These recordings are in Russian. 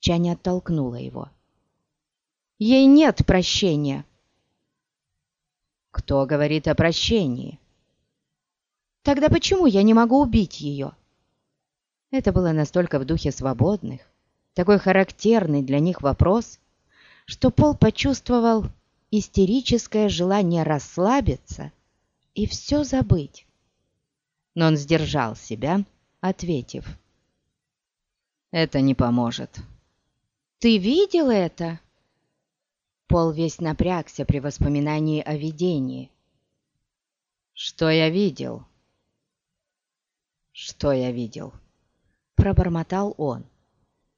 Чаня оттолкнула его. «Ей нет прощения!» «Кто говорит о прощении?» «Тогда почему я не могу убить ее?» Это было настолько в духе свободных, такой характерный для них вопрос, что Пол почувствовал истерическое желание расслабиться и все забыть. Но он сдержал себя, ответив. «Это не поможет». «Ты видел это?» Пол весь напрягся при воспоминании о видении. «Что я видел?» «Что я видел?» Пробормотал он.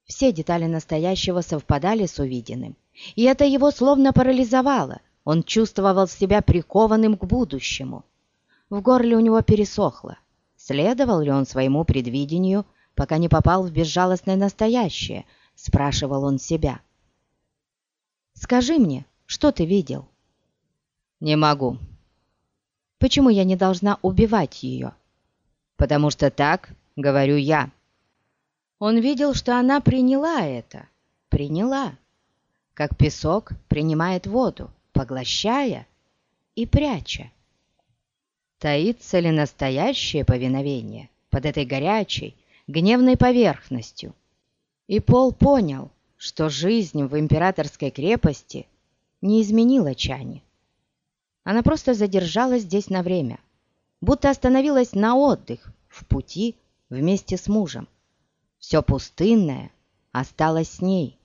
Все детали настоящего совпадали с увиденным, и это его словно парализовало. Он чувствовал себя прикованным к будущему. В горле у него пересохло. Следовал ли он своему предвидению, пока не попал в безжалостное настоящее, спрашивал он себя. «Скажи мне, что ты видел?» «Не могу». «Почему я не должна убивать ее?» «Потому что так говорю я». Он видел, что она приняла это. Приняла. Как песок принимает воду, поглощая и пряча. Таится ли настоящее повиновение под этой горячей, гневной поверхностью? И Пол понял, что жизнь в императорской крепости не изменила Чани. Она просто задержалась здесь на время, будто остановилась на отдых в пути вместе с мужем. Все пустынное осталось с ней.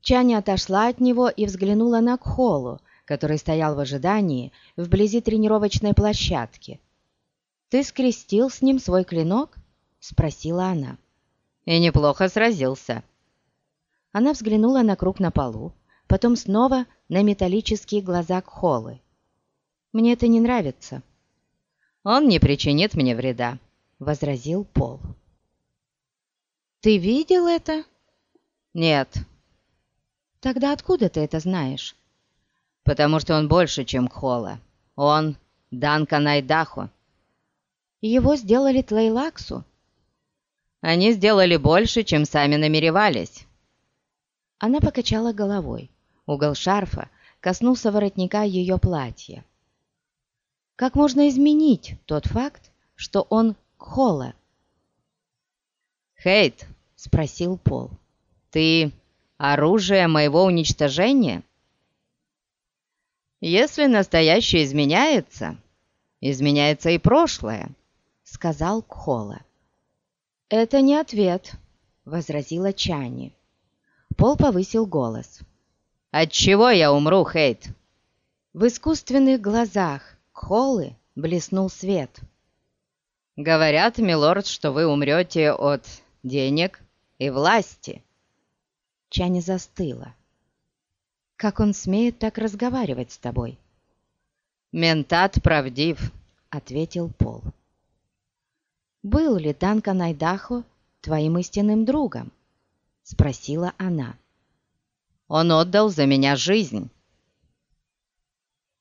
Чаня отошла от него и взглянула на Кхолу, который стоял в ожидании вблизи тренировочной площадки. «Ты скрестил с ним свой клинок?» — спросила она. «И неплохо сразился». Она взглянула на круг на полу, потом снова на металлические глаза Кхолы. «Мне это не нравится». «Он не причинит мне вреда», — возразил Пол. «Ты видел это?» «Нет». «Тогда откуда ты это знаешь?» «Потому что он больше, чем Хола. Он Данкан Айдахо». «Его сделали Тлейлаксу?» «Они сделали больше, чем сами намеревались». Она покачала головой. Угол шарфа коснулся воротника ее платья. Как можно изменить тот факт, что он Хола? «Хейт!» — спросил Пол. «Ты оружие моего уничтожения?» «Если настоящее изменяется, изменяется и прошлое», — сказал Кхола. «Это не ответ», — возразила Чани. Пол повысил голос. «От чего я умру, Хейт?» В искусственных глазах Кхолы блеснул свет. «Говорят, милорд, что вы умрете от денег и власти». Чани застыла. «Как он смеет так разговаривать с тобой?» «Ментат правдив», — ответил Пол. «Был ли Данка Найдахо твоим истинным другом?» — спросила она. «Он отдал за меня жизнь».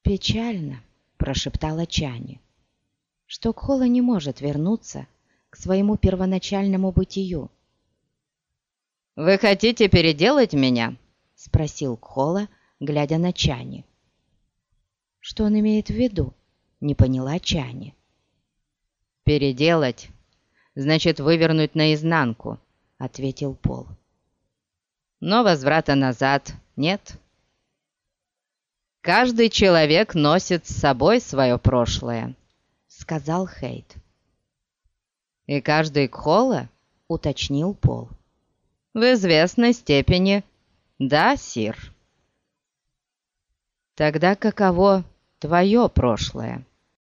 «Печально», — прошептала Чани, — «что Кхола не может вернуться к своему первоначальному бытию. «Вы хотите переделать меня?» — спросил Кхола, глядя на Чани. «Что он имеет в виду?» — не поняла Чани. «Переделать значит вывернуть наизнанку», — ответил Пол. «Но возврата назад нет». «Каждый человек носит с собой свое прошлое», — сказал Хейт. «И каждый Кхола?» — уточнил Пол. «В известной степени, да, Сир?» «Тогда каково твое прошлое?»